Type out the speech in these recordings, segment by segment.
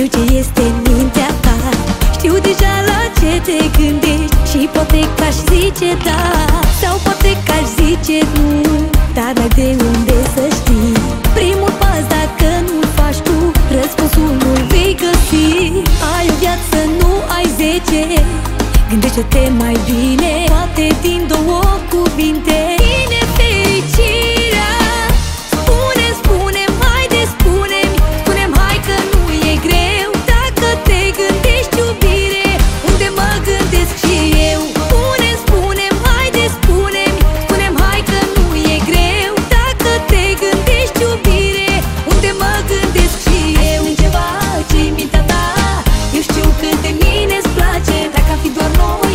Știu ce este mintea ta. Știu deja la ce te gândești Și poate că aș zice da. Sau poate că aș zice nu Dar ai de unde să știi. Primul pas dacă nu-l faci tu Răspunsul nu vei găsi. Ai o viață, nu ai zece. Gândește-te mai bine Poate din două cuvinte. Place Dacă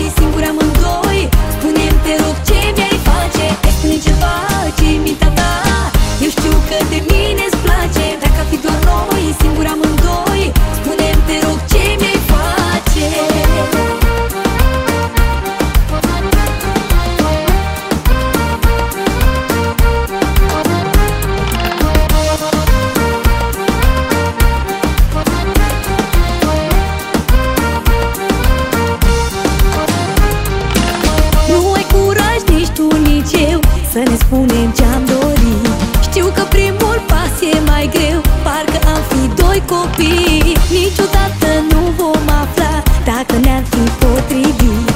Să ne spunem ce-am dorit. Știu că primul pas e mai greu Parcă am fi doi copii. Niciodată nu vom afla Dacă ne-ar fi potrivit.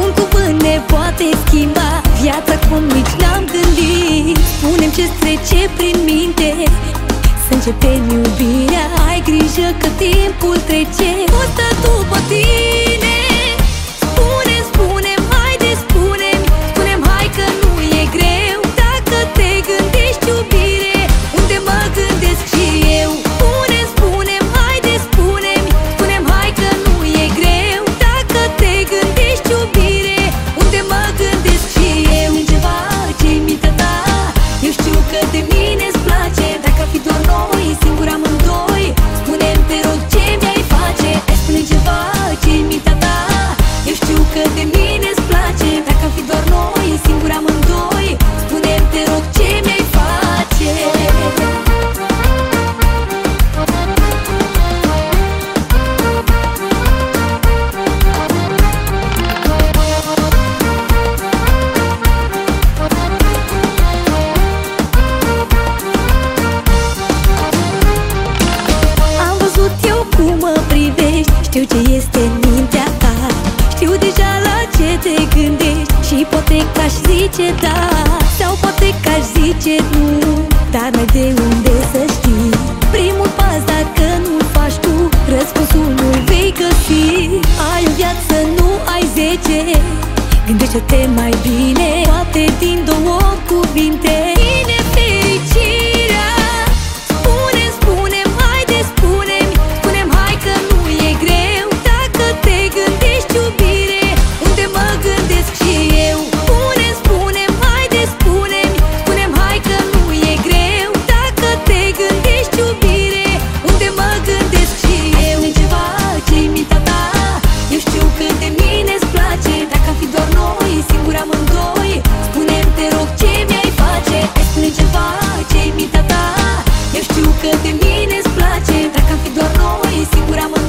Un cuvânt ne poate schimba Viața cum nici n-am gândit. Spunem ce-ți trece prin minte Să începem iubirea. Ai grijă că timpul trece O stă după tine ce este în mintea ta. Știu deja la ce te gândești Și poate că aș zice da. Sau poate că aș zice nu Dar n-ai de unde să știi. Primul pas dacă nu-l faci tu Răspunsul nu-l vei găsi. Ai o viață, nu ai zece. Gândește-te mai bine mine îți place. Dacă am fi doar noi, sigur am